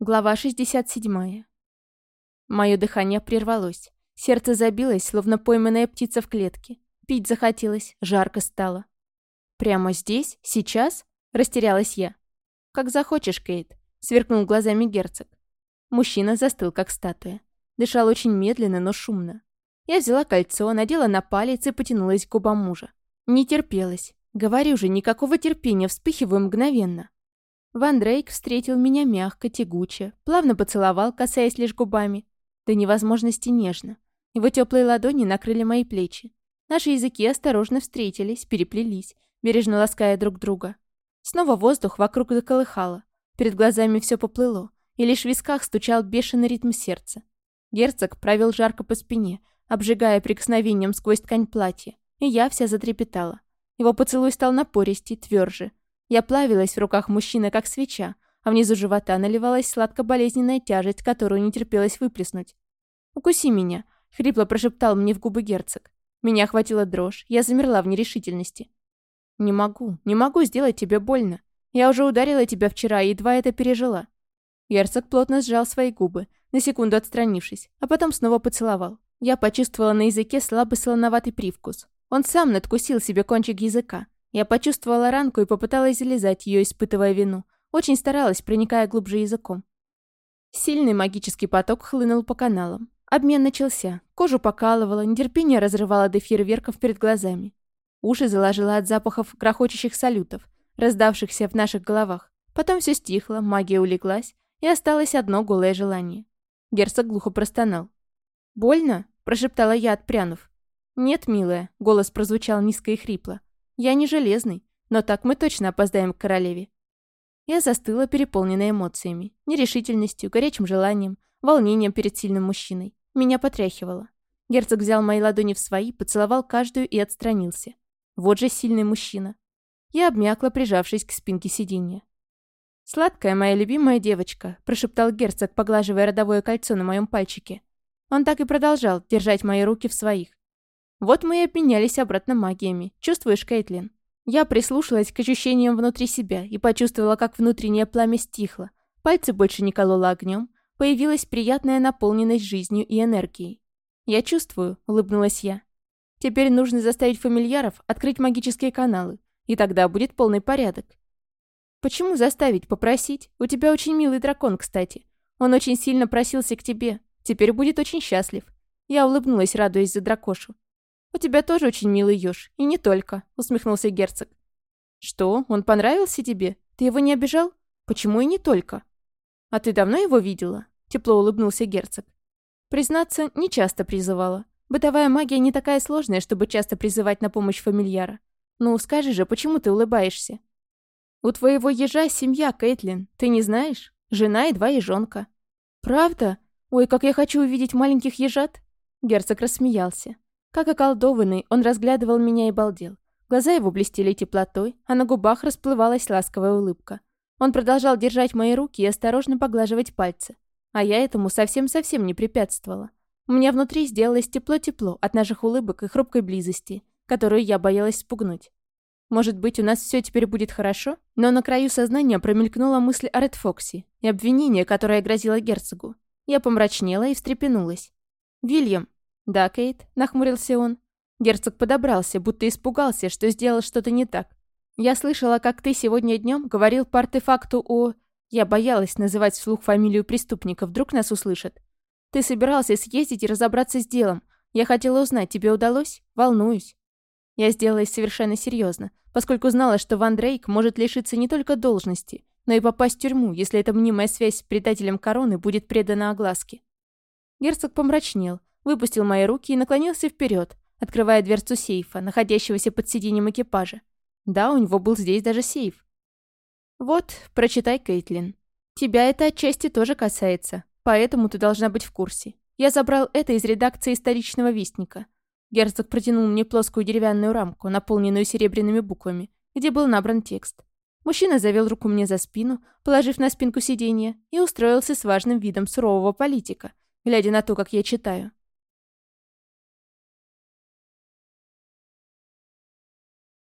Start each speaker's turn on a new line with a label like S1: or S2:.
S1: Глава 67. Мое дыхание прервалось. Сердце забилось, словно пойманная птица в клетке. Пить захотелось, жарко стало. «Прямо здесь? Сейчас?» – растерялась я. «Как захочешь, Кейт», – сверкнул глазами герцог. Мужчина застыл, как статуя. Дышал очень медленно, но шумно. Я взяла кольцо, надела на палец и потянулась к губам мужа. Не терпелась. Говорю же, никакого терпения, вспыхиваю мгновенно. Ван Дрейк встретил меня мягко, тягуче, плавно поцеловал, касаясь лишь губами. До невозможности нежно. Его теплые ладони накрыли мои плечи. Наши языки осторожно встретились, переплелись, бережно лаская друг друга. Снова воздух вокруг заколыхало. Перед глазами все поплыло, и лишь в висках стучал бешеный ритм сердца. Герцог провел жарко по спине, обжигая прикосновением сквозь ткань платья, и я вся затрепетала. Его поцелуй стал напористей, тверже, я плавилась в руках мужчины, как свеча, а внизу живота наливалась сладко-болезненная тяжесть, которую не терпелось выплеснуть. «Укуси меня», — хрипло прошептал мне в губы герцог. Меня охватила дрожь, я замерла в нерешительности. «Не могу, не могу сделать тебе больно. Я уже ударила тебя вчера и едва это пережила». Герцог плотно сжал свои губы, на секунду отстранившись, а потом снова поцеловал. Я почувствовала на языке слабый солоноватый привкус. Он сам надкусил себе кончик языка, я почувствовала ранку и попыталась залезать ее, испытывая вину. Очень старалась, проникая глубже языком. Сильный магический поток хлынул по каналам. Обмен начался. Кожу покалывало, нетерпение разрывало до фейерверков перед глазами. Уши заложило от запахов грохочущих салютов, раздавшихся в наших головах. Потом все стихло, магия улеглась, и осталось одно голое желание. Герцог глухо простонал. «Больно?» – прошептала я, отпрянув. «Нет, милая», – голос прозвучал низко и хрипло. Я не железный, но так мы точно опоздаем к королеве. Я застыла, переполненная эмоциями, нерешительностью, горячим желанием, волнением перед сильным мужчиной. Меня потряхивало. Герцог взял мои ладони в свои, поцеловал каждую и отстранился. Вот же сильный мужчина. Я обмякла, прижавшись к спинке сиденья. «Сладкая моя любимая девочка», – прошептал герцог, поглаживая родовое кольцо на моем пальчике. Он так и продолжал держать мои руки в своих. Вот мы и обменялись обратно магиями. Чувствуешь, Кейтлин? Я прислушалась к ощущениям внутри себя и почувствовала, как внутреннее пламя стихло. Пальцы больше не кололо огнем. Появилась приятная наполненность жизнью и энергией. «Я чувствую», — улыбнулась я. «Теперь нужно заставить фамильяров открыть магические каналы, и тогда будет полный порядок». «Почему заставить? Попросить? У тебя очень милый дракон, кстати. Он очень сильно просился к тебе. Теперь будет очень счастлив». Я улыбнулась, радуясь за дракошу. «У тебя тоже очень милый ёж, и не только», — усмехнулся герцог. «Что, он понравился тебе? Ты его не обижал? Почему и не только?» «А ты давно его видела?» — тепло улыбнулся герцог. «Признаться, не часто призывала. Бытовая магия не такая сложная, чтобы часто призывать на помощь фамильяра. Ну, скажи же, почему ты улыбаешься?» «У твоего ежа семья, Кэтлин, ты не знаешь? Жена и два ежонка». «Правда? Ой, как я хочу увидеть маленьких ежат!» Герцог рассмеялся. Как околдованный, он разглядывал меня и балдел. Глаза его блестели теплотой, а на губах расплывалась ласковая улыбка. Он продолжал держать мои руки и осторожно поглаживать пальцы. А я этому совсем-совсем не препятствовала. У меня внутри сделалось тепло-тепло от наших улыбок и хрупкой близости, которую я боялась спугнуть. Может быть, у нас все теперь будет хорошо? Но на краю сознания промелькнула мысль о Ред Фокси и обвинение, которое грозило герцогу. Я помрачнела и встрепенулась. «Вильям, «Да, Кейт», — нахмурился он. Герцог подобрался, будто испугался, что сделал что-то не так. «Я слышала, как ты сегодня днем говорил по артефакту о...» Я боялась называть вслух фамилию преступника, вдруг нас услышат. «Ты собирался съездить и разобраться с делом. Я хотела узнать, тебе удалось? Волнуюсь». Я сделалась совершенно серьезно, поскольку знала, что Ван Дрейк может лишиться не только должности, но и попасть в тюрьму, если эта мнимая связь с предателем короны будет предана огласке. Герцог помрачнел, выпустил мои руки и наклонился вперед, открывая дверцу сейфа, находящегося под сиденьем экипажа. Да, у него был здесь даже сейф. «Вот, прочитай, Кейтлин. Тебя это отчасти тоже касается, поэтому ты должна быть в курсе. Я забрал это из редакции столичного вестника». Герцог протянул мне плоскую деревянную рамку, наполненную серебряными буквами, где был набран текст. Мужчина завел руку мне за спину, положив на спинку сиденья, и устроился с важным видом сурового политика, глядя на то, как я читаю.